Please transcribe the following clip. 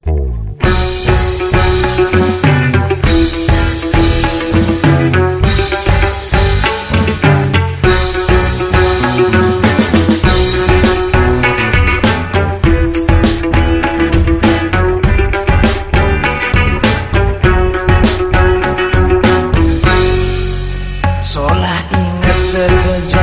Setelah ingat setuju